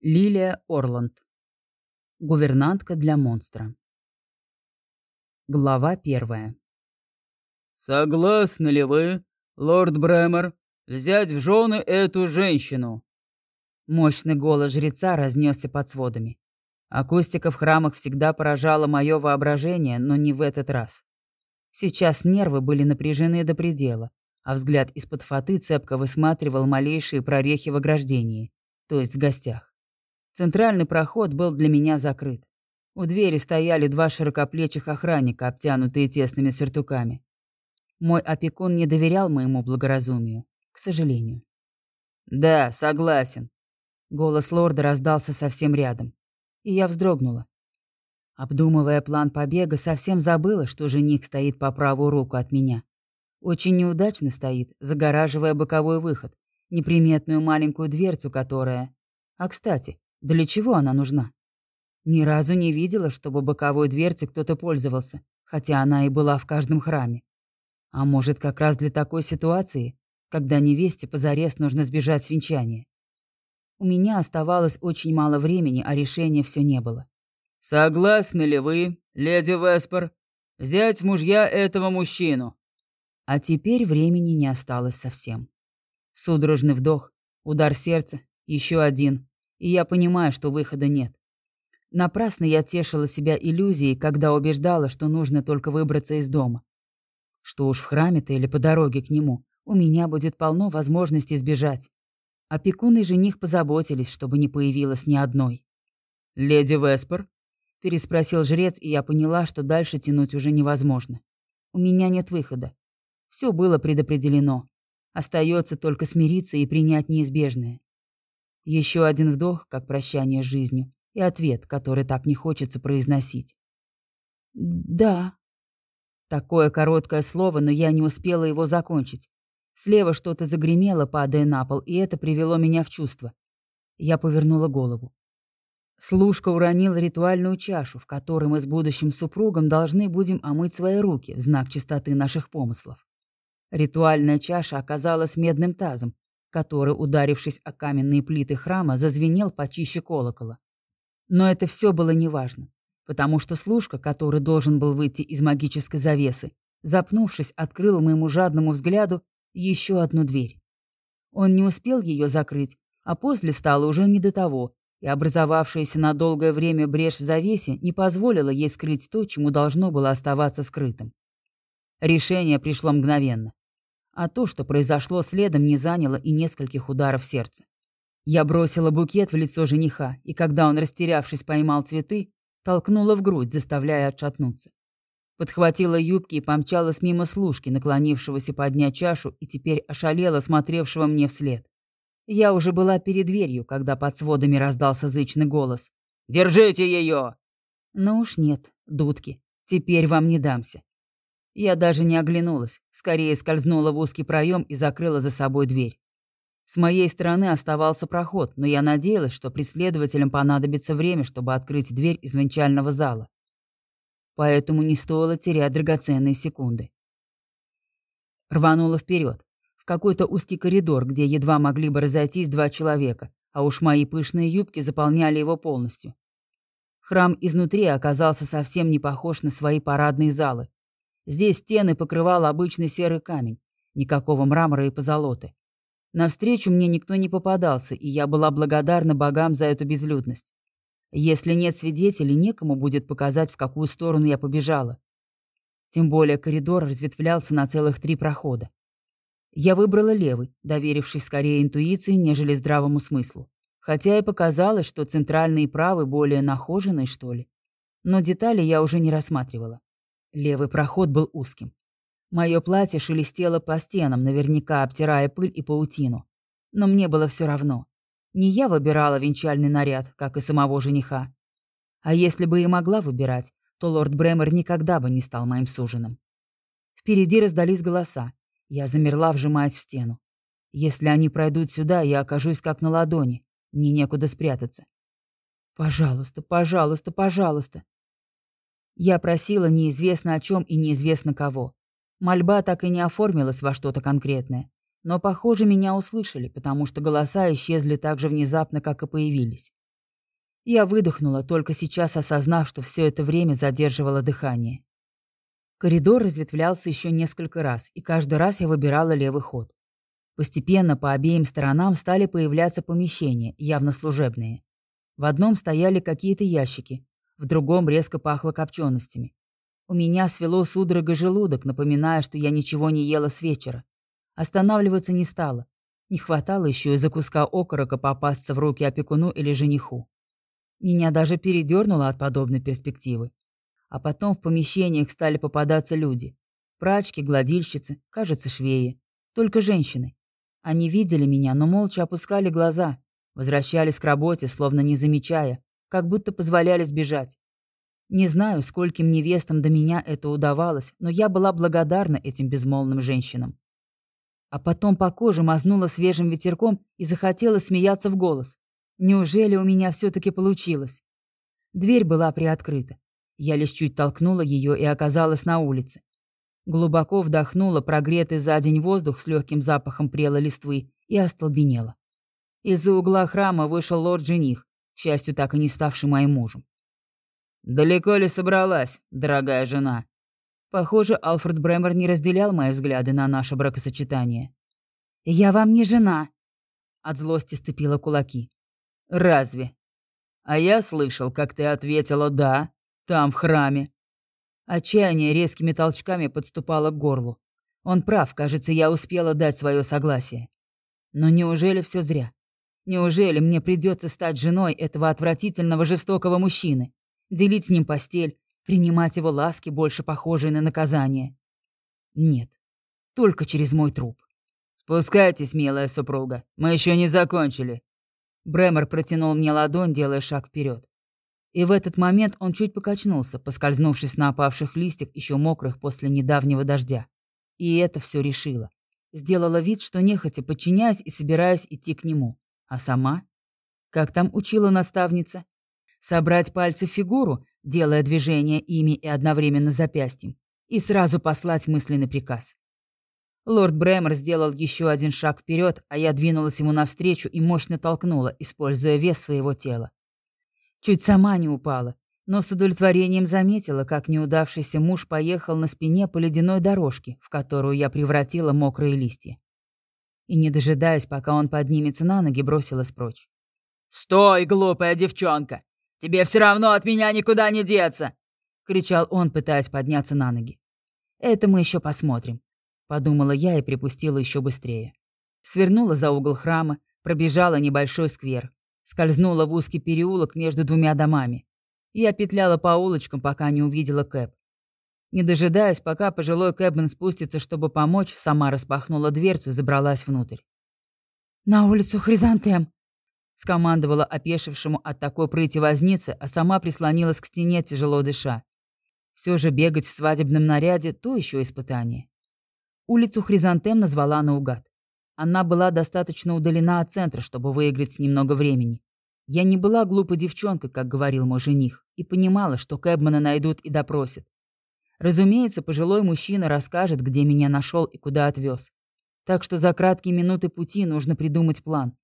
Лилия Орланд. Гувернантка для монстра. Глава первая. «Согласны ли вы, лорд Бремер, взять в жены эту женщину?» Мощный голос жреца разнесся под сводами. Акустика в храмах всегда поражала мое воображение, но не в этот раз. Сейчас нервы были напряжены до предела, а взгляд из-под фаты цепко высматривал малейшие прорехи в ограждении, то есть в гостях. Центральный проход был для меня закрыт. У двери стояли два широкоплечих охранника, обтянутые тесными сюртуками. Мой опекун не доверял моему благоразумию, к сожалению. «Да, согласен». Голос лорда раздался совсем рядом, и я вздрогнула. Обдумывая план побега, совсем забыла, что жених стоит по правую руку от меня. Очень неудачно стоит, загораживая боковой выход, неприметную маленькую дверцу, которая... А, кстати, для чего она нужна? Ни разу не видела, чтобы боковой дверцей кто-то пользовался, хотя она и была в каждом храме. А может, как раз для такой ситуации, когда невесте позарез нужно сбежать с венчания. У меня оставалось очень мало времени, а решения все не было. «Согласны ли вы, леди Веспер, взять мужья этого мужчину?» А теперь времени не осталось совсем. Судорожный вдох, удар сердца, еще один, и я понимаю, что выхода нет. Напрасно я тешила себя иллюзией, когда убеждала, что нужно только выбраться из дома. Что уж в храме-то или по дороге к нему, у меня будет полно возможностей сбежать. Опекун и жених позаботились, чтобы не появилось ни одной. «Леди Веспер?» – переспросил жрец, и я поняла, что дальше тянуть уже невозможно. У меня нет выхода. Все было предопределено. Остается только смириться и принять неизбежное. Еще один вдох, как прощание с жизнью, и ответ, который так не хочется произносить. «Да». Такое короткое слово, но я не успела его закончить. Слева что-то загремело, падая на пол, и это привело меня в чувство. Я повернула голову. Служка уронила ритуальную чашу, в которой мы с будущим супругом должны будем омыть свои руки в знак чистоты наших помыслов. Ритуальная чаша оказалась медным тазом, который, ударившись о каменные плиты храма, зазвенел почище колокола. Но это все было неважно, потому что служка, который должен был выйти из магической завесы, запнувшись, открыл моему жадному взгляду еще одну дверь. Он не успел ее закрыть, а после стало уже не до того, и образовавшаяся на долгое время брешь в завесе не позволила ей скрыть то, чему должно было оставаться скрытым. Решение пришло мгновенно а то, что произошло следом, не заняло и нескольких ударов сердца. Я бросила букет в лицо жениха, и когда он, растерявшись, поймал цветы, толкнула в грудь, заставляя отшатнуться. Подхватила юбки и помчалась мимо служки, наклонившегося поднять чашу и теперь ошалела, смотревшего мне вслед. Я уже была перед дверью, когда под сводами раздался зычный голос. «Держите ее!» Ну уж нет, дудки, теперь вам не дамся. Я даже не оглянулась, скорее скользнула в узкий проем и закрыла за собой дверь. С моей стороны оставался проход, но я надеялась, что преследователям понадобится время, чтобы открыть дверь из венчального зала. Поэтому не стоило терять драгоценные секунды. Рванула вперед, в какой-то узкий коридор, где едва могли бы разойтись два человека, а уж мои пышные юбки заполняли его полностью. Храм изнутри оказался совсем не похож на свои парадные залы, Здесь стены покрывал обычный серый камень, никакого мрамора и позолоты. Навстречу мне никто не попадался, и я была благодарна богам за эту безлюдность. Если нет свидетелей, некому будет показать, в какую сторону я побежала. Тем более коридор разветвлялся на целых три прохода. Я выбрала левый, доверившись скорее интуиции, нежели здравому смыслу. Хотя и показалось, что центральный и правый более нахоженные, что ли. Но детали я уже не рассматривала. Левый проход был узким. Мое платье шелестело по стенам, наверняка обтирая пыль и паутину. Но мне было все равно. Не я выбирала венчальный наряд, как и самого жениха. А если бы и могла выбирать, то лорд Бремер никогда бы не стал моим суженым. Впереди раздались голоса. Я замерла, вжимаясь в стену. Если они пройдут сюда, я окажусь как на ладони. Мне некуда спрятаться. Пожалуйста, пожалуйста, пожалуйста. Я просила неизвестно о чем и неизвестно кого. Мольба так и не оформилась во что-то конкретное. Но, похоже, меня услышали, потому что голоса исчезли так же внезапно, как и появились. Я выдохнула, только сейчас осознав, что все это время задерживала дыхание. Коридор разветвлялся еще несколько раз, и каждый раз я выбирала левый ход. Постепенно по обеим сторонам стали появляться помещения, явно служебные. В одном стояли какие-то ящики, в другом резко пахло копченостями. У меня свело судорога желудок, напоминая, что я ничего не ела с вечера. Останавливаться не стала. Не хватало еще из-за куска окорока попасться в руки опекуну или жениху. Меня даже передернуло от подобной перспективы. А потом в помещениях стали попадаться люди. Прачки, гладильщицы, кажется, швеи. Только женщины. Они видели меня, но молча опускали глаза, возвращались к работе, словно не замечая, как будто позволяли сбежать. Не знаю, скольким невестам до меня это удавалось, но я была благодарна этим безмолвным женщинам. А потом по коже мазнула свежим ветерком и захотела смеяться в голос. Неужели у меня все-таки получилось? Дверь была приоткрыта. Я лишь чуть толкнула ее и оказалась на улице. Глубоко вдохнула прогретый за день воздух с легким запахом прелой листвы и остолбенела. Из-за угла храма вышел лорд-жених, счастью, так и не ставший моим мужем. «Далеко ли собралась, дорогая жена?» Похоже, Алфред Бремер не разделял мои взгляды на наше бракосочетание. «Я вам не жена!» От злости сцепила кулаки. «Разве?» «А я слышал, как ты ответила «да», там, в храме». Отчаяние резкими толчками подступало к горлу. Он прав, кажется, я успела дать свое согласие. Но неужели все зря? Неужели мне придется стать женой этого отвратительного жестокого мужчины? Делить с ним постель, принимать его ласки, больше похожие на наказание? Нет, только через мой труп. «Спускайтесь, милая супруга, мы еще не закончили», Бремер протянул мне ладонь, делая шаг вперед. И в этот момент он чуть покачнулся, поскользнувшись на опавших листьях, еще мокрых после недавнего дождя. И это все решило. Сделала вид, что нехотя подчиняюсь и собираюсь идти к нему. А сама? Как там учила наставница? Собрать пальцы в фигуру, делая движение ими и одновременно запястьем, и сразу послать мысленный приказ. Лорд Брэмер сделал еще один шаг вперед, а я двинулась ему навстречу и мощно толкнула, используя вес своего тела. Чуть сама не упала, но с удовлетворением заметила, как неудавшийся муж поехал на спине по ледяной дорожке, в которую я превратила мокрые листья. И, не дожидаясь, пока он поднимется на ноги, бросилась прочь. «Стой, глупая девчонка! Тебе все равно от меня никуда не деться!» — кричал он, пытаясь подняться на ноги. «Это мы еще посмотрим. Подумала я и припустила еще быстрее. Свернула за угол храма, пробежала небольшой сквер. Скользнула в узкий переулок между двумя домами. Я петляла по улочкам, пока не увидела Кэп. Не дожидаясь, пока пожилой Кэбмен спустится, чтобы помочь, сама распахнула дверцу и забралась внутрь. «На улицу Хризантем!» скомандовала опешившему от такой прыти возницы, а сама прислонилась к стене, тяжело дыша. Все же бегать в свадебном наряде – то еще испытание. Улицу Хризантем назвала наугад. Она была достаточно удалена от центра, чтобы выиграть немного времени. Я не была глупой девчонкой, как говорил мой жених, и понимала, что Кэбмана найдут и допросят. Разумеется, пожилой мужчина расскажет, где меня нашел и куда отвез. Так что за краткие минуты пути нужно придумать план.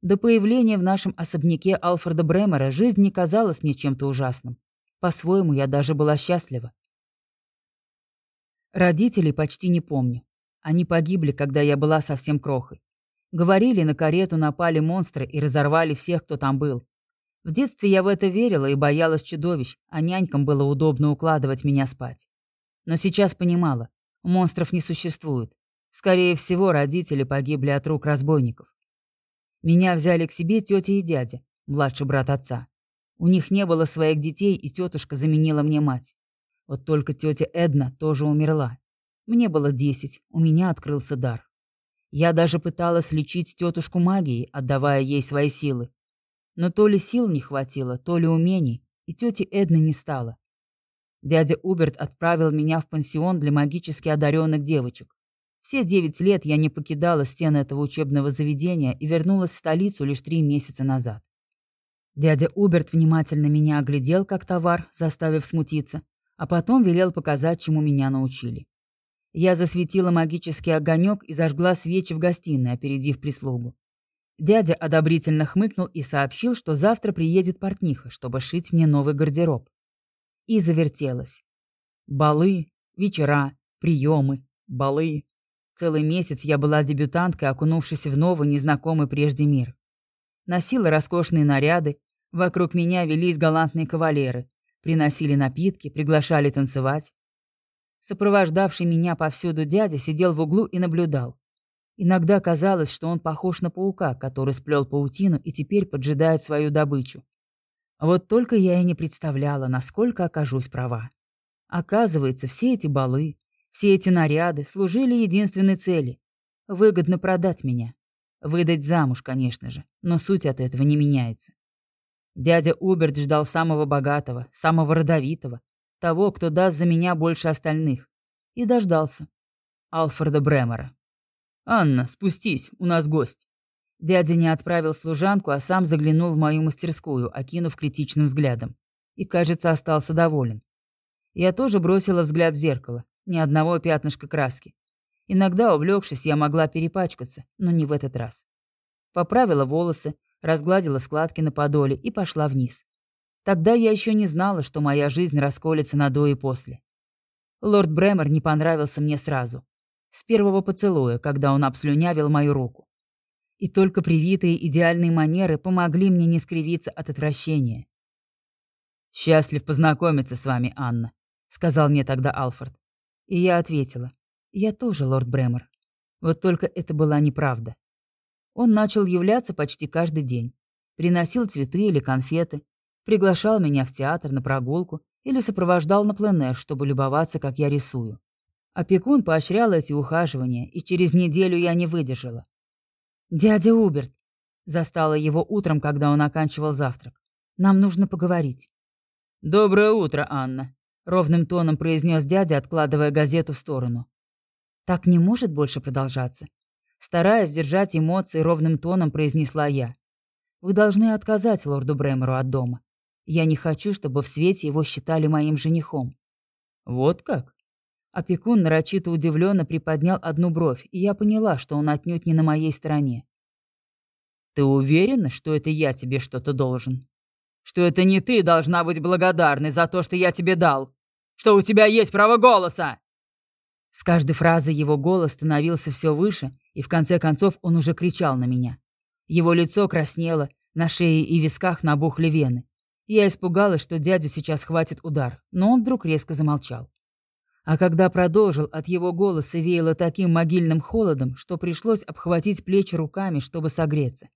До появления в нашем особняке Алфреда Бремера жизнь не казалась мне чем-то ужасным. По-своему, я даже была счастлива. Родителей почти не помню. Они погибли, когда я была совсем крохой. Говорили, на карету напали монстры и разорвали всех, кто там был. В детстве я в это верила и боялась чудовищ, а нянькам было удобно укладывать меня спать. Но сейчас понимала, монстров не существует. Скорее всего, родители погибли от рук разбойников. Меня взяли к себе тетя и дядя, младший брат отца. У них не было своих детей, и тетушка заменила мне мать. Вот только тетя Эдна тоже умерла. Мне было десять, у меня открылся дар. Я даже пыталась лечить тетушку магией, отдавая ей свои силы. Но то ли сил не хватило, то ли умений, и тети Эдны не стало. Дядя Уберт отправил меня в пансион для магически одаренных девочек. Все девять лет я не покидала стены этого учебного заведения и вернулась в столицу лишь три месяца назад. Дядя Уберт внимательно меня оглядел как товар, заставив смутиться, а потом велел показать, чему меня научили. Я засветила магический огонек и зажгла свечи в гостиной, опередив прислугу. Дядя одобрительно хмыкнул и сообщил, что завтра приедет портниха, чтобы шить мне новый гардероб. И завертелась. Балы, вечера, приемы, балы. Целый месяц я была дебютанткой, окунувшись в новый, незнакомый прежде мир. Носила роскошные наряды, вокруг меня велись галантные кавалеры, приносили напитки, приглашали танцевать. Сопровождавший меня повсюду дядя сидел в углу и наблюдал. Иногда казалось, что он похож на паука, который сплел паутину и теперь поджидает свою добычу. Вот только я и не представляла, насколько окажусь права. Оказывается, все эти балы, все эти наряды служили единственной цели — выгодно продать меня. Выдать замуж, конечно же, но суть от этого не меняется. Дядя Уберт ждал самого богатого, самого родовитого, того, кто даст за меня больше остальных. И дождался. Алфреда Бремера. «Анна, спустись, у нас гость». Дядя не отправил служанку, а сам заглянул в мою мастерскую, окинув критичным взглядом. И, кажется, остался доволен. Я тоже бросила взгляд в зеркало. Ни одного пятнышка краски. Иногда, увлекшись, я могла перепачкаться, но не в этот раз. Поправила волосы, разгладила складки на подоле и пошла вниз. Тогда я еще не знала, что моя жизнь расколется на до и после. Лорд Бремер не понравился мне сразу. С первого поцелуя, когда он обслюнявил мою руку. И только привитые идеальные манеры помогли мне не скривиться от отвращения. «Счастлив познакомиться с вами, Анна», — сказал мне тогда Алфорд. И я ответила. «Я тоже, лорд Бремер». Вот только это была неправда. Он начал являться почти каждый день. Приносил цветы или конфеты, приглашал меня в театр на прогулку или сопровождал на пленэр, чтобы любоваться, как я рисую. Опекун поощрял эти ухаживания, и через неделю я не выдержала. «Дядя Уберт!» Застала его утром, когда он оканчивал завтрак. «Нам нужно поговорить». «Доброе утро, Анна», — ровным тоном произнес дядя, откладывая газету в сторону. «Так не может больше продолжаться». Стараясь держать эмоции, ровным тоном произнесла я. «Вы должны отказать лорду Бремеру от дома. Я не хочу, чтобы в свете его считали моим женихом». «Вот как?» Опекун нарочито удивленно приподнял одну бровь, и я поняла, что он отнюдь не на моей стороне. «Ты уверена, что это я тебе что-то должен? Что это не ты должна быть благодарной за то, что я тебе дал? Что у тебя есть право голоса?» С каждой фразой его голос становился все выше, и в конце концов он уже кричал на меня. Его лицо краснело, на шее и висках набухли вены. Я испугалась, что дядю сейчас хватит удар, но он вдруг резко замолчал. А когда продолжил, от его голоса веяло таким могильным холодом, что пришлось обхватить плечи руками, чтобы согреться.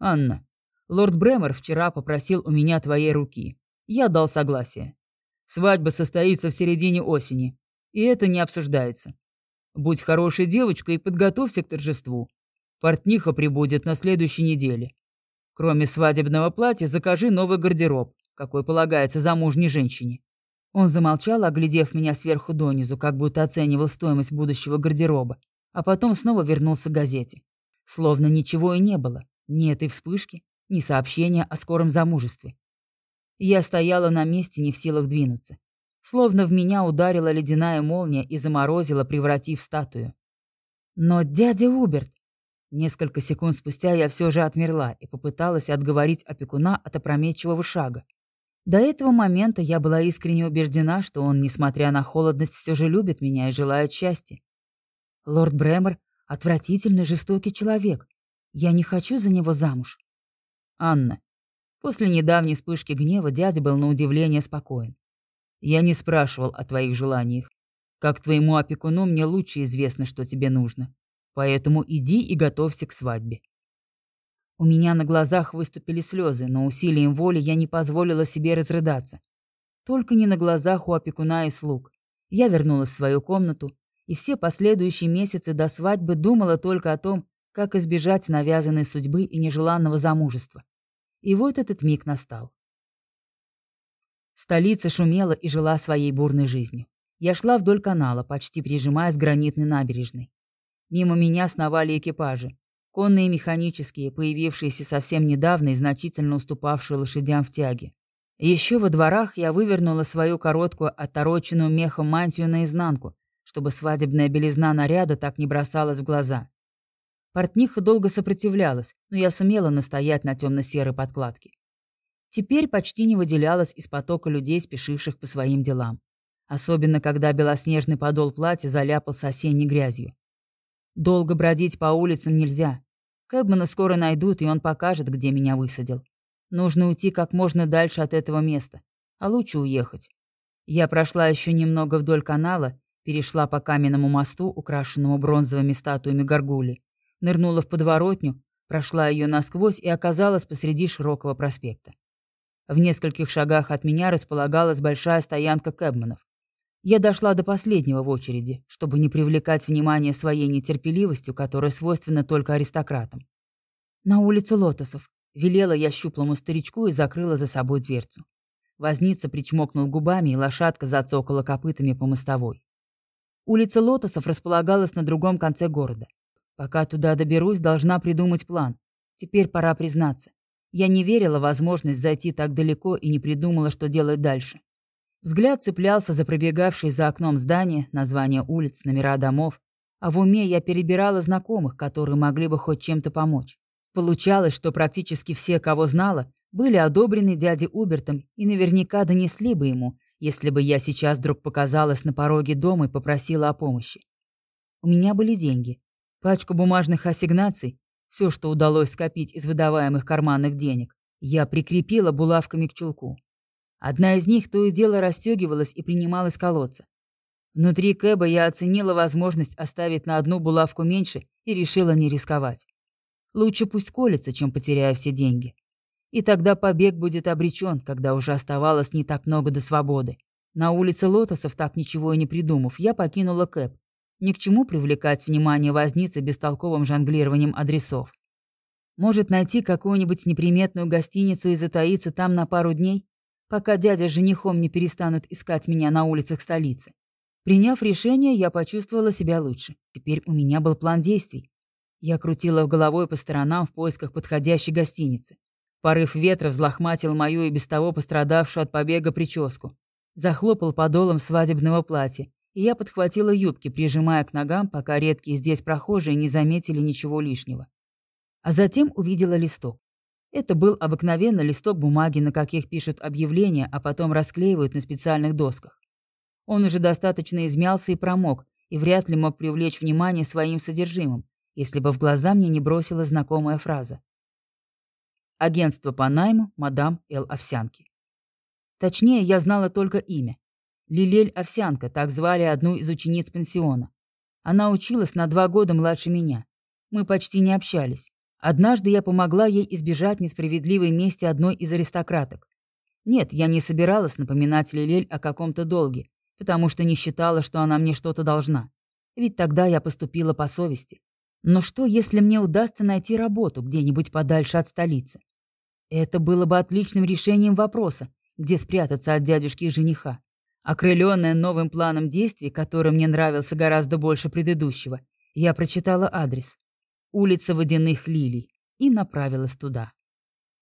«Анна, лорд Бремер вчера попросил у меня твоей руки. Я дал согласие. Свадьба состоится в середине осени, и это не обсуждается. Будь хорошей девочкой и подготовься к торжеству. Портниха прибудет на следующей неделе. Кроме свадебного платья, закажи новый гардероб, какой полагается замужней женщине». Он замолчал, оглядев меня сверху донизу, как будто оценивал стоимость будущего гардероба, а потом снова вернулся к газете. Словно ничего и не было. Ни этой вспышки, ни сообщения о скором замужестве. Я стояла на месте, не в силах двинуться. Словно в меня ударила ледяная молния и заморозила, превратив статую. Но дядя Уберт, Несколько секунд спустя я все же отмерла и попыталась отговорить опекуна от опрометчивого шага. До этого момента я была искренне убеждена, что он, несмотря на холодность, все же любит меня и желает счастья. Лорд Бремер — отвратительный, жестокий человек. Я не хочу за него замуж. Анна. После недавней вспышки гнева дядя был на удивление спокоен. Я не спрашивал о твоих желаниях. Как твоему опекуну мне лучше известно, что тебе нужно. Поэтому иди и готовься к свадьбе. У меня на глазах выступили слезы, но усилием воли я не позволила себе разрыдаться. Только не на глазах у опекуна и слуг. Я вернулась в свою комнату, и все последующие месяцы до свадьбы думала только о том, как избежать навязанной судьбы и нежеланного замужества. И вот этот миг настал. Столица шумела и жила своей бурной жизнью. Я шла вдоль канала, почти прижимаясь к гранитной набережной. Мимо меня сновали экипажи. Конные механические, появившиеся совсем недавно и значительно уступавшие лошадям в тяге. Еще во дворах я вывернула свою короткую, отороченную мехом мантию наизнанку, чтобы свадебная белизна наряда так не бросалась в глаза. Портниха долго сопротивлялась, но я сумела настоять на темно-серой подкладке. Теперь почти не выделялась из потока людей, спешивших по своим делам. Особенно, когда белоснежный подол платья заляпался осенней грязью. Долго бродить по улицам нельзя. Кэбмана скоро найдут, и он покажет, где меня высадил. Нужно уйти как можно дальше от этого места, а лучше уехать. Я прошла еще немного вдоль канала, перешла по каменному мосту, украшенному бронзовыми статуями горгули, нырнула в подворотню, прошла ее насквозь и оказалась посреди широкого проспекта. В нескольких шагах от меня располагалась большая стоянка кэбманов. Я дошла до последнего в очереди, чтобы не привлекать внимание своей нетерпеливостью, которая свойственна только аристократам. На улицу Лотосов. Велела я щуплому старичку и закрыла за собой дверцу. Возница причмокнул губами, и лошадка зацокала копытами по мостовой. Улица Лотосов располагалась на другом конце города. Пока туда доберусь, должна придумать план. Теперь пора признаться. Я не верила в возможность зайти так далеко и не придумала, что делать дальше. Взгляд цеплялся за пробегавшие за окном здания, названия улиц, номера домов, а в уме я перебирала знакомых, которые могли бы хоть чем-то помочь. Получалось, что практически все, кого знала, были одобрены дядей Убертом и наверняка донесли бы ему, если бы я сейчас вдруг показалась на пороге дома и попросила о помощи. У меня были деньги, пачка бумажных ассигнаций, все, что удалось скопить из выдаваемых карманных денег, я прикрепила булавками к чулку. Одна из них то и дело расстегивалась и принималась колоться. Внутри Кэба я оценила возможность оставить на одну булавку меньше и решила не рисковать. Лучше пусть колется, чем потеряю все деньги. И тогда побег будет обречен, когда уже оставалось не так много до свободы. На улице Лотосов, так ничего и не придумав, я покинула Кэб. Ни к чему привлекать внимание возницы бестолковым жонглированием адресов. Может, найти какую-нибудь неприметную гостиницу и затаиться там на пару дней? Пока дядя с женихом не перестанут искать меня на улицах столицы. Приняв решение, я почувствовала себя лучше. Теперь у меня был план действий. Я крутила головой по сторонам в поисках подходящей гостиницы. Порыв ветра взлохматил мою и без того пострадавшую от побега прическу. Захлопал подолом свадебного платья, и я подхватила юбки, прижимая к ногам, пока редкие здесь прохожие не заметили ничего лишнего. А затем увидела листок. Это был обыкновенный листок бумаги, на каких пишут объявления, а потом расклеивают на специальных досках. Он уже достаточно измялся и промок, и вряд ли мог привлечь внимание своим содержимым, если бы в глаза мне не бросила знакомая фраза. Агентство по найму мадам Л. Овсянки. Точнее, я знала только имя. Лилель Овсянка, так звали одну из учениц пансиона. Она училась на два года младше меня. Мы почти не общались. Однажды я помогла ей избежать несправедливой мести одной из аристократок. Нет, я не собиралась напоминать Лилель о каком-то долге, потому что не считала, что она мне что-то должна. Ведь тогда я поступила по совести. Но что, если мне удастся найти работу где-нибудь подальше от столицы? Это было бы отличным решением вопроса, где спрятаться от дядюшки и жениха. Окрыленная новым планом действий, который мне нравился гораздо больше предыдущего, я прочитала адрес улица водяных лилий, и направилась туда.